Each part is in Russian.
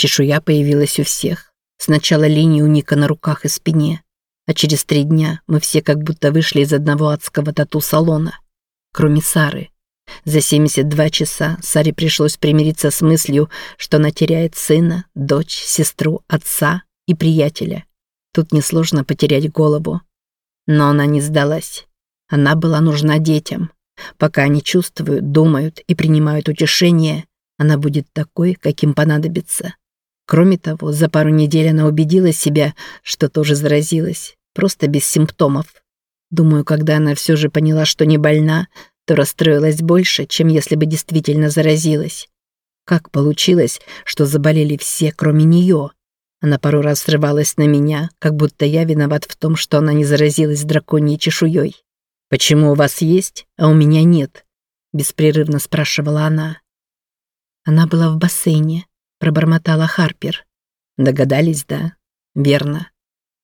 Чешуя появилась у всех. Сначала линии у Ника на руках и спине. А через три дня мы все как будто вышли из одного адского тату-салона. Кроме Сары. За 72 часа Саре пришлось примириться с мыслью, что она теряет сына, дочь, сестру, отца и приятеля. Тут несложно потерять голову. Но она не сдалась. Она была нужна детям. Пока они чувствуют, думают и принимают утешение, она будет такой, каким понадобится. Кроме того, за пару недель она убедила себя, что тоже заразилась, просто без симптомов. Думаю, когда она все же поняла, что не больна, то расстроилась больше, чем если бы действительно заразилась. Как получилось, что заболели все, кроме нее? Она пару раз срывалась на меня, как будто я виноват в том, что она не заразилась драконьей чешуей. «Почему у вас есть, а у меня нет?» — беспрерывно спрашивала она. Она была в бассейне, пробормотала Харпер. Догадались, да? Верно.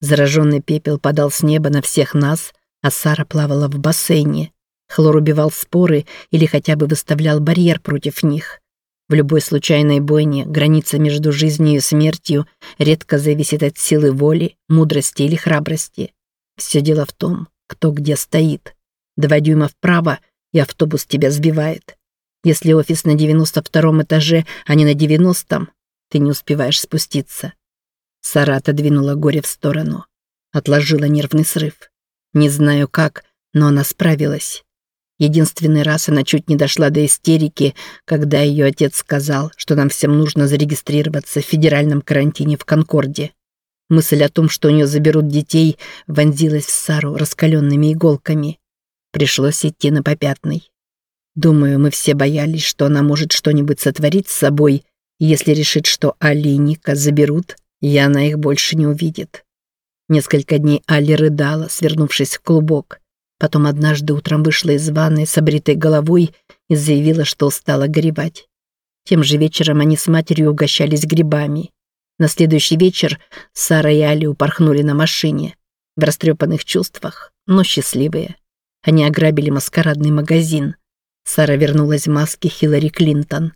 Зараженный пепел падал с неба на всех нас, а Сара плавала в бассейне. Хлор убивал споры или хотя бы выставлял барьер против них. В любой случайной бойне граница между жизнью и смертью редко зависит от силы воли, мудрости или храбрости. Все дело в том, кто где стоит. Два дюйма вправо, и автобус тебя сбивает. Если офис на 92-м этаже, а не на 90-м, ты не успеваешь спуститься. Сара отодвинула горе в сторону. Отложила нервный срыв. Не знаю как, но она справилась. Единственный раз она чуть не дошла до истерики, когда ее отец сказал, что нам всем нужно зарегистрироваться в федеральном карантине в Конкорде. Мысль о том, что у нее заберут детей, вонзилась в Сару раскаленными иголками. Пришлось идти на попятный. Думаю, мы все боялись, что она может что-нибудь сотворить с собой, если решит, что Али и Ника заберут, и она их больше не увидит. Несколько дней Али рыдала, свернувшись в клубок. Потом однажды утром вышла из ванной с обритой головой и заявила, что устала горевать. Тем же вечером они с матерью угощались грибами. На следующий вечер Сара и Али упорхнули на машине, в растрепанных чувствах, но счастливые. Они ограбили маскарадный магазин. Сара вернулась в маске Хиллари Клинтон.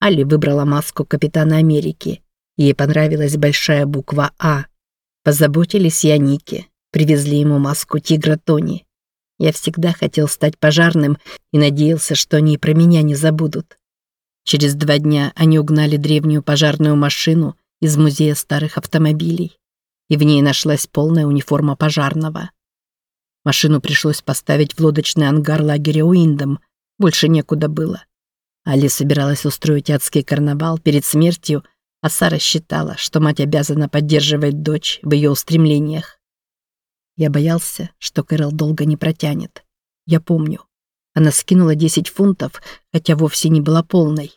Али выбрала маску Капитана Америки. Ей понравилась большая буква «А». Позаботились и Нике. Привезли ему маску тигра Тони. Я всегда хотел стать пожарным и надеялся, что они и про меня не забудут. Через два дня они угнали древнюю пожарную машину из музея старых автомобилей, и в ней нашлась полная униформа пожарного. Машину пришлось поставить в лодочный ангар лагеря Уиндом. Больше некуда было. Али собиралась устроить адский карнавал перед смертью, а Сара считала, что мать обязана поддерживать дочь в ее устремлениях. Я боялся, что Кэрол долго не протянет. Я помню. Она скинула 10 фунтов, хотя вовсе не была полной.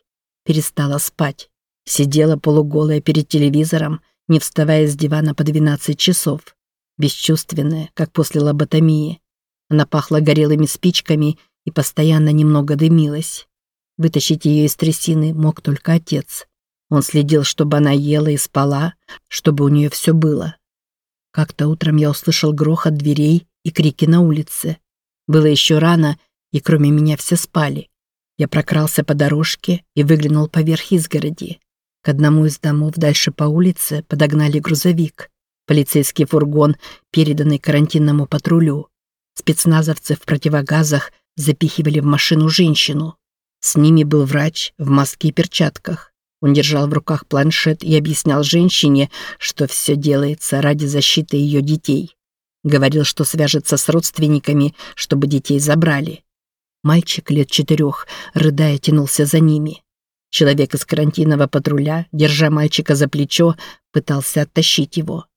Перестала спать. Сидела полуголая перед телевизором, не вставая с дивана по 12 часов бесчувственная, как после лоботомии. Она пахла горелыми спичками и постоянно немного дымилась. Вытащить ее из трясины мог только отец. Он следил, чтобы она ела и спала, чтобы у нее все было. Как-то утром я услышал грохот дверей и крики на улице. Было еще рано, и кроме меня все спали. Я прокрался по дорожке и выглянул поверх изгороди. К одному из домов дальше по улице подогнали грузовик. Полицейский фургон, переданный карантинному патрулю. Спецназовцы в противогазах запихивали в машину женщину. С ними был врач в маске и перчатках. Он держал в руках планшет и объяснял женщине, что все делается ради защиты ее детей. Говорил, что свяжется с родственниками, чтобы детей забрали. Мальчик лет четырех, рыдая, тянулся за ними. Человек из карантинного патруля, держа мальчика за плечо, пытался оттащить его.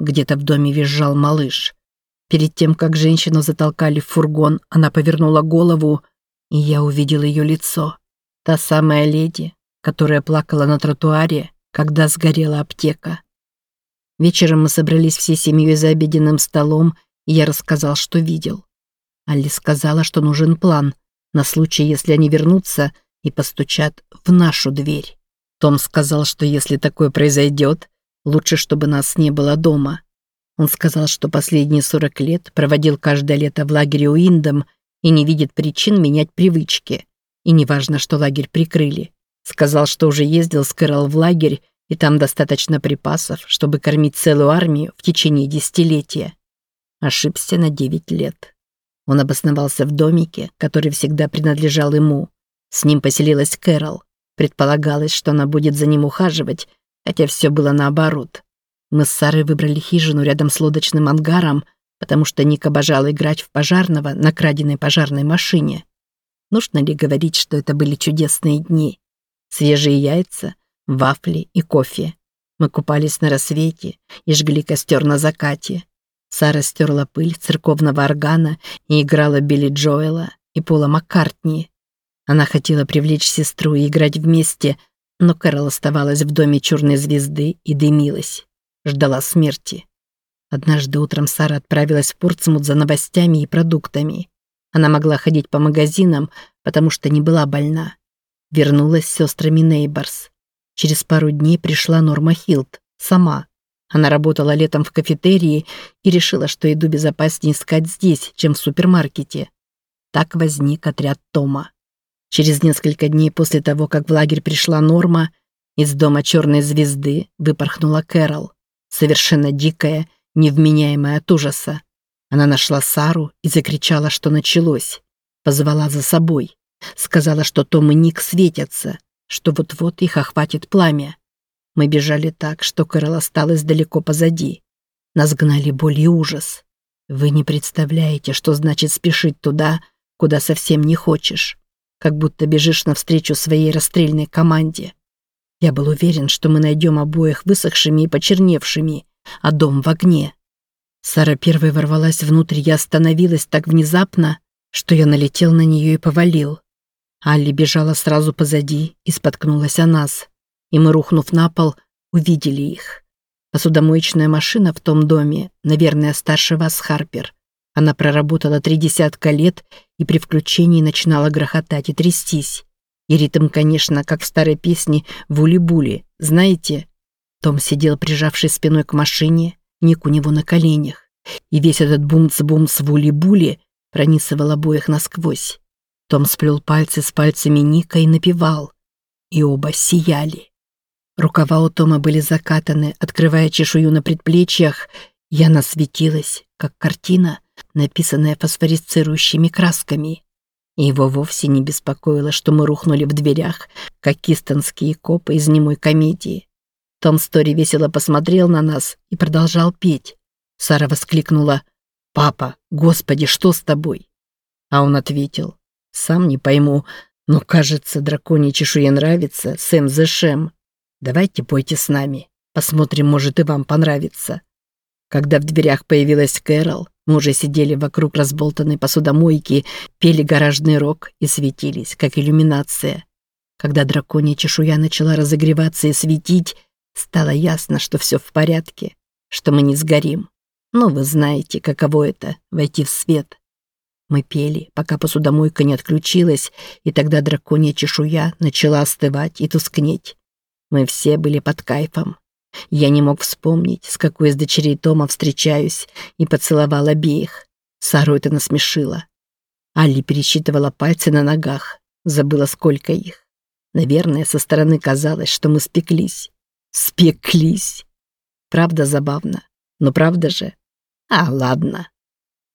Где-то в доме визжал малыш. Перед тем, как женщину затолкали в фургон, она повернула голову, и я увидел ее лицо. Та самая леди, которая плакала на тротуаре, когда сгорела аптека. Вечером мы собрались всей семьей за обеденным столом, и я рассказал, что видел. Алли сказала, что нужен план на случай, если они вернутся и постучат в нашу дверь. Том сказал, что если такое произойдет, Лучше, чтобы нас не было дома. Он сказал, что последние 40 лет проводил каждое лето в лагере Уиндом и не видит причин менять привычки. И неважно, что лагерь прикрыли. Сказал, что уже ездил с Кэрол в лагерь и там достаточно припасов, чтобы кормить целую армию в течение десятилетия. Ошибся на девять лет. Он обосновался в домике, который всегда принадлежал ему. С ним поселилась Кэрол. Предполагалось, что она будет за ним ухаживать, хотя все было наоборот. Мы с Сарой выбрали хижину рядом с лодочным ангаром, потому что Ник обожал играть в пожарного на краденой пожарной машине. Нужно ли говорить, что это были чудесные дни? Свежие яйца, вафли и кофе. Мы купались на рассвете и жгли костер на закате. Сара стерла пыль церковного органа и играла Билли Джоэла и Пола Маккартни. Она хотела привлечь сестру и играть вместе, но Кэрол оставалась в доме черной звезды и дымилась. Ждала смерти. Однажды утром Сара отправилась в Портсмут за новостями и продуктами. Она могла ходить по магазинам, потому что не была больна. Вернулась с сестрами Нейборс. Через пару дней пришла Норма Хилт, сама. Она работала летом в кафетерии и решила, что еду безопаснее искать здесь, чем в супермаркете. Так возник отряд Тома. Через несколько дней после того, как в лагерь пришла Норма, из дома черной звезды выпорхнула Кэрол, совершенно дикая, невменяемая от ужаса. Она нашла Сару и закричала, что началось. Позвала за собой. Сказала, что Том и Ник светятся, что вот-вот их охватит пламя. Мы бежали так, что Кэрол осталась далеко позади. Нас гнали боль и ужас. Вы не представляете, что значит спешить туда, куда совсем не хочешь. Как будто бежишь навстречу своей расстрельной команде. Я был уверен, что мы найдем обоих высохшими и почерневшими, а дом в огне. Сара первой ворвалась внутрь, я остановилась так внезапно, что я налетел на нее и повалил. Алли бежала сразу позади и споткнулась о нас и мы, рухнув на пол, увидели их. Посудомоечная машина в том доме, наверное, старше вас, Харпер. Она проработала три десятка лет и при включении начинала грохотать и трястись. И ритм, конечно, как в старой песне «Вули-були», знаете? Том сидел, прижавший спиной к машине, Ник у него на коленях. И весь этот бумц-бумц вули-були пронизывал обоих насквозь. Том сплел пальцы с пальцами Ника и напевал. И оба сияли. Рукава у Тома были закатаны, открывая чешую на предплечьях. Я насветилась, как картина, написанная фосфорисцирующими красками. И его вовсе не беспокоило, что мы рухнули в дверях, как кистонские копы из немой комедии. Том Стори весело посмотрел на нас и продолжал петь. Сара воскликнула «Папа, господи, что с тобой?» А он ответил «Сам не пойму, но, кажется, драконья чешуя нравится, Сэм Зэшем. Давайте пойте с нами. Посмотрим, может и вам понравится. Когда в дверях появилась Кэрол, мы уже сидели вокруг разболтанной посудомойки, пели гаражный рок и светились, как иллюминация. Когда драконья чешуя начала разогреваться и светить, стало ясно, что все в порядке, что мы не сгорим. Но вы знаете, каково это — войти в свет. Мы пели, пока посудомойка не отключилась, и тогда драконья чешуя начала остывать и тускнеть. Мы все были под кайфом. Я не мог вспомнить, с какой из дочерей Тома встречаюсь, и поцеловал обеих. Сару это насмешило. Алли пересчитывала пальцы на ногах, забыла, сколько их. Наверное, со стороны казалось, что мы спеклись. Спеклись. Правда забавно. Но правда же? А, ладно.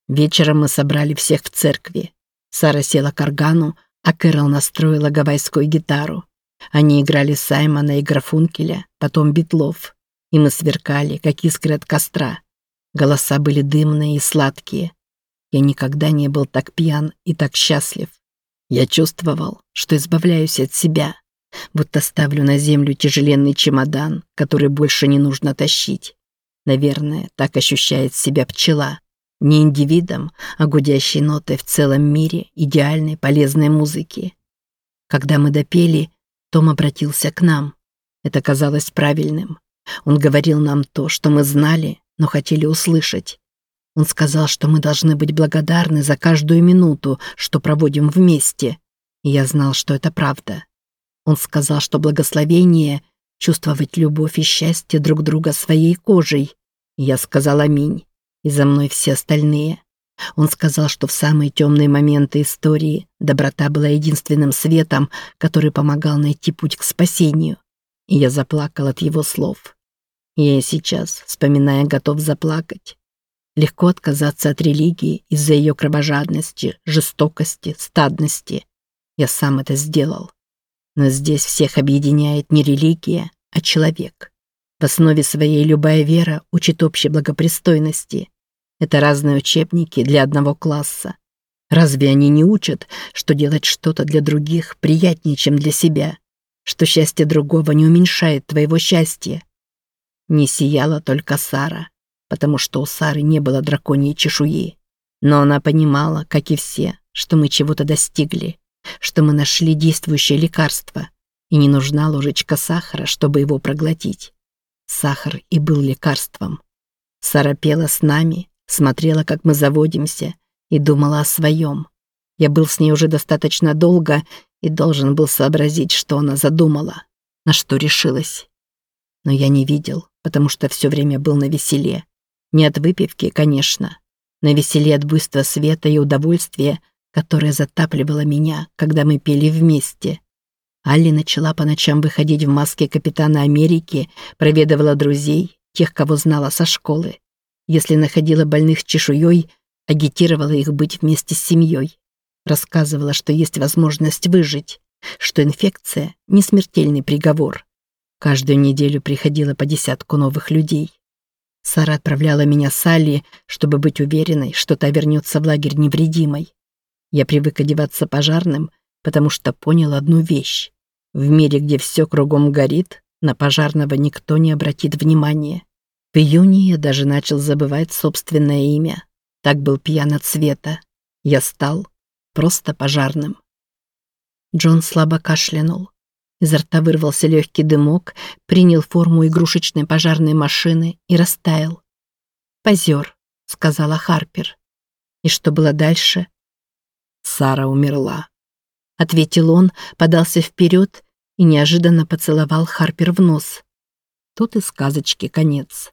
Вечером мы собрали всех в церкви. Сара села к органу, а Кэрол настроила гавайскую гитару. Они играли Саймона и Графункеля, потом Битлов. И мы сверкали, как искры от костра. Голоса были дымные и сладкие. Я никогда не был так пьян и так счастлив. Я чувствовал, что избавляюсь от себя, будто ставлю на землю тяжеленный чемодан, который больше не нужно тащить. Наверное, так ощущает себя пчела. Не индивидом, а гудящей нотой в целом мире идеальной полезной музыки. Когда мы допели, том обратился к нам. Это казалось правильным. Он говорил нам то, что мы знали, но хотели услышать. Он сказал, что мы должны быть благодарны за каждую минуту, что проводим вместе. И я знал, что это правда. Он сказал, что благословение — чувствовать любовь и счастье друг друга своей кожей. И я сказал аминь. И за мной все остальные. Он сказал, что в самые темные моменты истории доброта была единственным светом, который помогал найти путь к спасению. и я заплакал от его слов. Я и сейчас, вспоминая, готов заплакать. Легко отказаться от религии из-за ее кровожадности, жестокости, стадности. Я сам это сделал. Но здесь всех объединяет не религия, а человек. В основе своей любая вера учит общей благопристойности. Это разные учебники для одного класса. Разве они не учат, что делать что-то для других приятнее, чем для себя? Что счастье другого не уменьшает твоего счастья? Не сияла только Сара, потому что у Сары не было драконьей чешуи. Но она понимала, как и все, что мы чего-то достигли, что мы нашли действующее лекарство, и не нужна ложечка сахара, чтобы его проглотить. Сахар и был лекарством. Сара пела с нами, смотрела, как мы заводимся, и думала о своем. Я был с ней уже достаточно долго и должен был сообразить, что она задумала, на что решилась. Но я не видел, потому что все время был на веселе. Не от выпивки, конечно. На веселе от буйства света и удовольствия, которое затапливало меня, когда мы пели вместе. Алли начала по ночам выходить в маске капитана Америки, проведывала друзей, тех, кого знала со школы. Если находила больных чешуей, агитировала их быть вместе с семьей. Рассказывала, что есть возможность выжить, что инфекция – не смертельный приговор. Каждую неделю приходило по десятку новых людей. Сара отправляла меня с Алли, чтобы быть уверенной, что та вернется в лагерь невредимой. Я привык одеваться пожарным, потому что понял одну вещь. В мире, где все кругом горит, на пожарного никто не обратит внимания. В июне я даже начал забывать собственное имя. Так был пьян от света. Я стал просто пожарным. Джон слабо кашлянул. Изо рта вырвался легкий дымок, принял форму игрушечной пожарной машины и растаял. «Позер», — сказала Харпер. И что было дальше? Сара умерла. Ответил он, подался вперед и неожиданно поцеловал Харпер в нос. Тут и сказочки конец.